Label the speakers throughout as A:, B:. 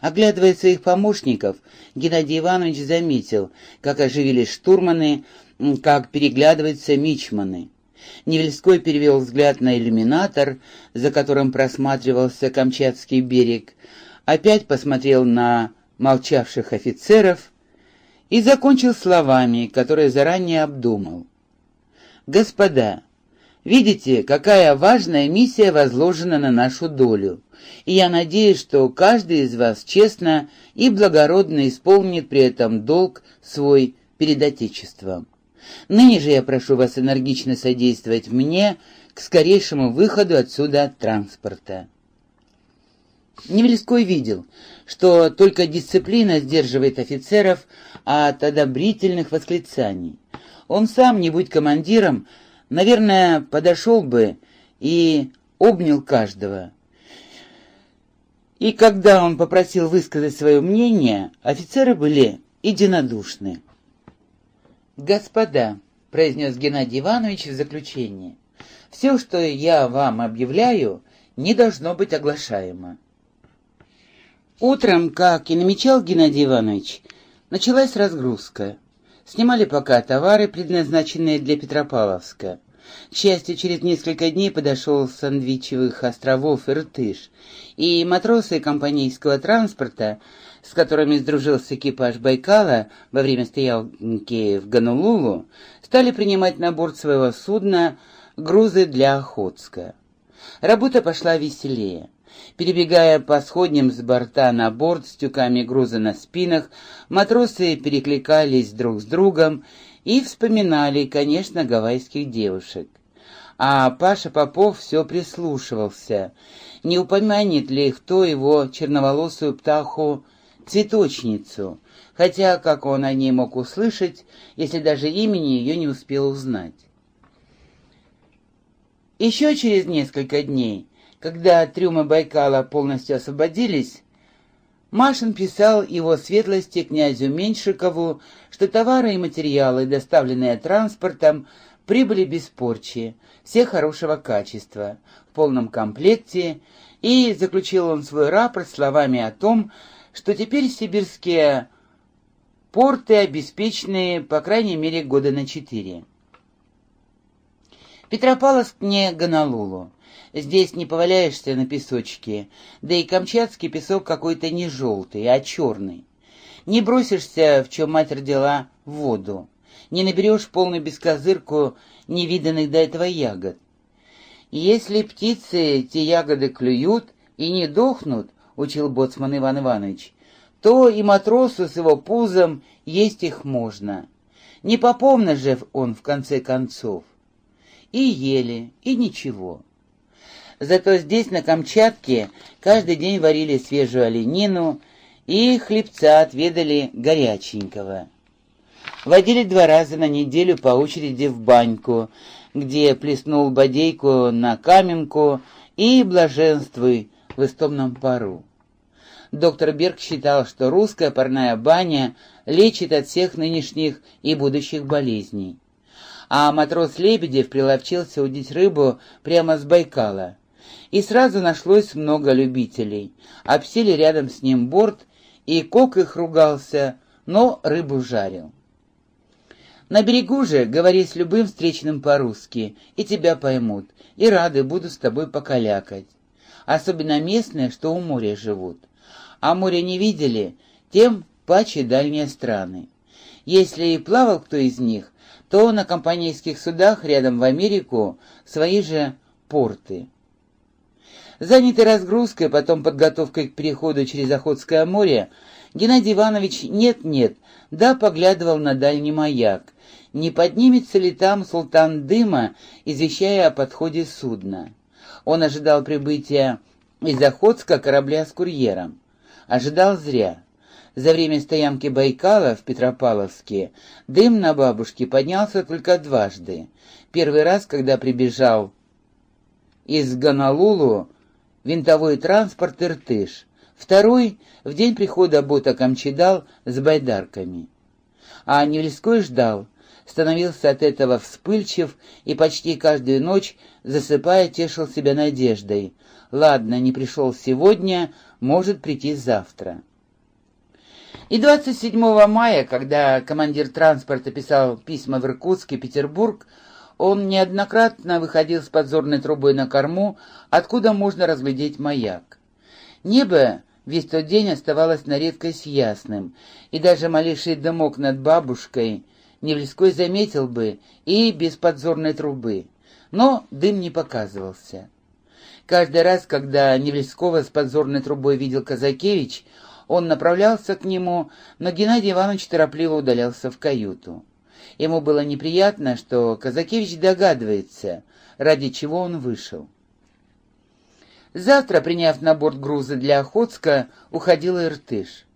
A: Оглядывая своих помощников, Геннадий Иванович заметил, как оживились штурманы, как переглядываются мичманы. Невельской перевел взгляд на иллюминатор, за которым просматривался Камчатский берег, опять посмотрел на молчавших офицеров и закончил словами, которые заранее обдумал. «Господа, видите, какая важная миссия возложена на нашу долю, и я надеюсь, что каждый из вас честно и благородно исполнит при этом долг свой перед Отечеством. Ныне же я прошу вас энергично содействовать мне к скорейшему выходу отсюда от транспорта». Невельской видел, что только дисциплина сдерживает офицеров от одобрительных восклицаний. Он сам, не будь командиром, наверное, подошел бы и обнял каждого. И когда он попросил высказать свое мнение, офицеры были единодушны. «Господа», — произнес Геннадий Иванович в заключение, — «все, что я вам объявляю, не должно быть оглашаемо. Утром, как и намечал Геннадий Иванович, началась разгрузка. Снимали пока товары, предназначенные для Петропавловска. К счастью, через несколько дней подошел с Сандвичевых островов Иртыш, и матросы компанейского транспорта, с которыми сдружился экипаж Байкала во время стоянки в Ганулулу, стали принимать на борт своего судна грузы для Охотска. Работа пошла веселее. Перебегая по сходням с борта на борт с тюками груза на спинах, матросы перекликались друг с другом и вспоминали, конечно, гавайских девушек. А Паша Попов все прислушивался, не упомянет ли кто его черноволосую птаху цветочницу, хотя как он о ней мог услышать, если даже имени ее не успел узнать. Еще через несколько дней когда трюмы Байкала полностью освободились, Машин писал его светлости князю Меньшикову, что товары и материалы, доставленные транспортом, прибыли без порчи, все хорошего качества, в полном комплекте, и заключил он свой рапорт словами о том, что теперь сибирские порты обеспечены, по крайней мере, года на четыре. Петропавловск не Гонолулу. Здесь не поваляешься на песочке, да и камчатский песок какой-то не желтый, а черный. Не бросишься, в чем мать родила, в воду. Не наберешь полную бескозырку невиданных до этого ягод. Если птицы те ягоды клюют и не дохнут, учил боцман Иван Иванович, то и матросу с его пузом есть их можно. Не поповно же он в конце концов. И ели, и ничего. Зато здесь, на Камчатке, каждый день варили свежую оленину и хлебца отведали горяченького. Водили два раза на неделю по очереди в баньку, где плеснул бодейку на каменку и блаженствуй в истомном пару. Доктор Берг считал, что русская парная баня лечит от всех нынешних и будущих болезней. А матрос Лебедев приловчился удить рыбу прямо с Байкала и сразу нашлось много любителей. Обсели рядом с ним борт, и Кок их ругался, но рыбу жарил. На берегу же говори с любым встречным по-русски, и тебя поймут, и рады будут с тобой покалякать. Особенно местные, что у моря живут. А море не видели, тем паче дальние страны. Если и плавал кто из них, то на компанейских судах рядом в Америку свои же порты. Занятый разгрузкой, потом подготовкой к переходу через Охотское море, Геннадий Иванович нет-нет, да поглядывал на дальний маяк, не поднимется ли там султан дыма, извещая о подходе судна. Он ожидал прибытия из Охотска корабля с курьером. Ожидал зря. За время стоянки Байкала в Петропавловске дым на бабушке поднялся только дважды. Первый раз, когда прибежал из Гонолулу винтовой транспорт «Иртыш», второй — в день прихода бота «Камчедал» с байдарками. А Невельской ждал, становился от этого вспыльчив и почти каждую ночь, засыпая, тешил себя надеждой. «Ладно, не пришел сегодня, может прийти завтра». И 27 мая, когда командир транспорта писал письма в Иркутск и Петербург, он неоднократно выходил с подзорной трубой на корму, откуда можно разглядеть маяк. Небо весь тот день оставалось на редкость ясным, и даже малейший дымок над бабушкой Невельской заметил бы и без подзорной трубы, но дым не показывался. Каждый раз, когда Невельского с подзорной трубой видел Казакевич, он направлялся к нему, но Геннадий Иванович торопливо удалялся в каюту. Ему было неприятно, что Казакевич догадывается, ради чего он вышел. Завтра, приняв на борт грузы для Охотска, уходил Иртыш.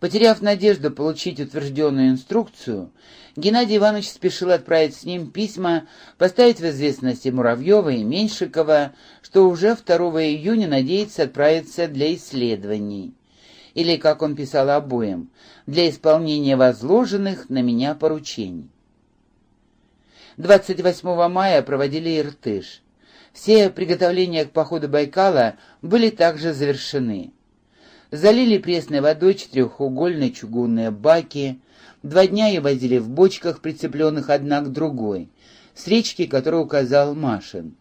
A: Потеряв надежду получить утвержденную инструкцию, Геннадий Иванович спешил отправить с ним письма, поставить в известность и Муравьева, и Меньшикова, что уже 2 июня надеется отправиться для исследований или, как он писал обоим, для исполнения возложенных на меня поручений. 28 мая проводили Иртыш. Все приготовления к походу Байкала были также завершены. Залили пресной водой четырехугольные чугунные баки, два дня ее возили в бочках, прицепленных одна к другой, с речки, которую указал Машин.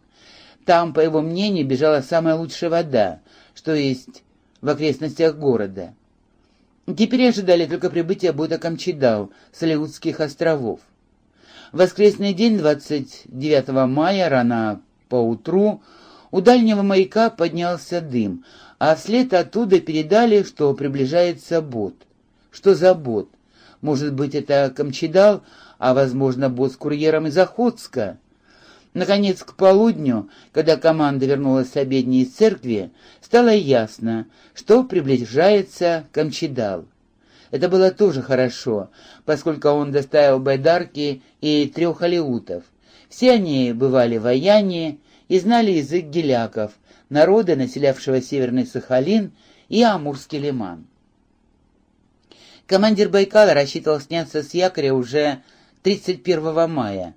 A: Там, по его мнению, бежала самая лучшая вода, что есть в окрестностях города. Теперь ожидали только прибытия бота Камчедал с Алиутских островов. В воскресный день, 29 мая, рано поутру, у дальнего маяка поднялся дым, а вслед оттуда передали, что приближается бот. Что за бот? Может быть, это Камчедал, а, возможно, бот с курьером из Охотска? Наконец, к полудню, когда команда вернулась с обедней из церкви, стало ясно, что приближается Камчедал. Это было тоже хорошо, поскольку он доставил байдарки и трех алиутов. Все они бывали в Аяне и знали язык геляков, народа, населявшего Северный Сахалин и Амурский лиман. Командир Байкала рассчитывал сняться с якоря уже 31 мая,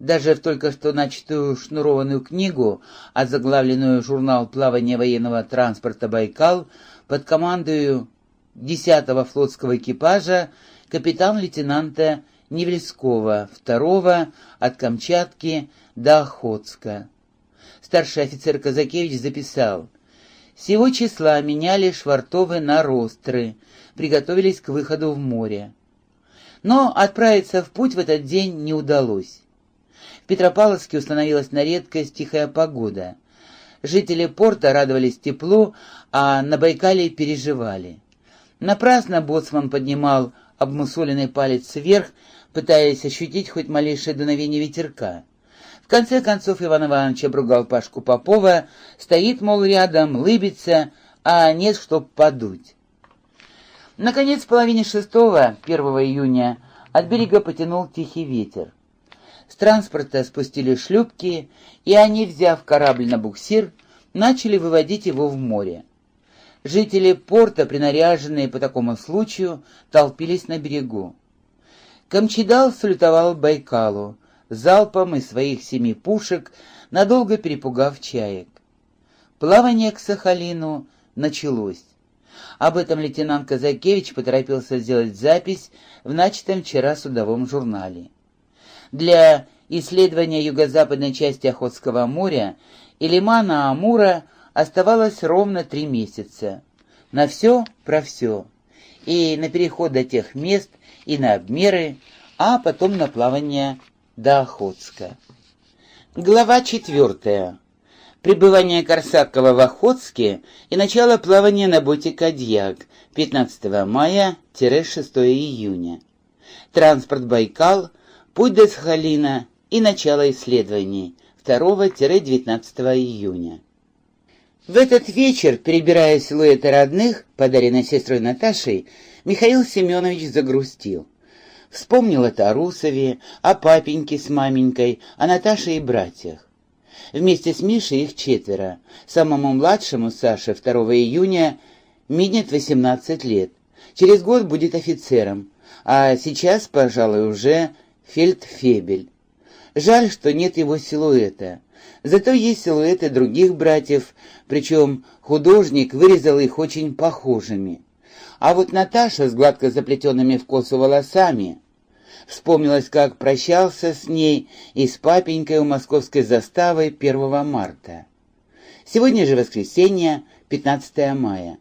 A: даже в только что начатую шнурованную книгу, озаглавленную журнал плавания военного транспорта «Байкал» под командою 10-го флотского экипажа капитан-лейтенанта Невельского, второго от Камчатки до Охотска. Старший офицер Казакевич записал «Сего числа меняли швартовы на ростры, приготовились к выходу в море. Но отправиться в путь в этот день не удалось. Петропавловске установилась на редкость тихая погода. Жители порта радовались теплу, а на Байкале переживали. Напрасно боцман поднимал обмусоленный палец вверх, пытаясь ощутить хоть малейшее дуновение ветерка. В конце концов Иван Иванович обругал Пашку Попова, стоит, мол, рядом, лыбится, а нет, чтоб подуть. Наконец, в половине шестого, 1 июня, от берега потянул тихий ветер. С транспорта спустили шлюпки, и они, взяв корабль на буксир, начали выводить его в море. Жители порта, принаряженные по такому случаю, толпились на берегу. Камчедал салютовал Байкалу, залпом из своих семи пушек, надолго перепугав чаек. Плавание к Сахалину началось. Об этом лейтенант Казакевич поторопился сделать запись в начатом вчера судовом журнале. Для исследования юго-западной части Охотского моря и лимана Амура оставалось ровно три месяца. На все про все. И на переход до тех мест, и на обмеры, а потом на плавание до Охотска. Глава четвертая. Пребывание Корсакова в Охотске и начало плавания на боте «Кадьяк» 15 мая-6 июня. Транспорт «Байкал» Путь до Сахалина и начало исследований 2-19 июня. В этот вечер, перебирая силуэты родных, подаренные сестрой Наташей, Михаил Семенович загрустил. Вспомнил это о Русове, о папеньке с маменькой, о Наташе и братьях. Вместе с Мишей их четверо. Самому младшему, Саше, 2 июня, минет 18 лет. Через год будет офицером, а сейчас, пожалуй, уже фельдфебель. Жаль, что нет его силуэта. Зато есть силуэты других братьев, причем художник вырезал их очень похожими. А вот Наташа с гладко заплетенными в косу волосами вспомнилась, как прощался с ней и с папенькой у московской заставы 1 марта. Сегодня же воскресенье, 15 мая.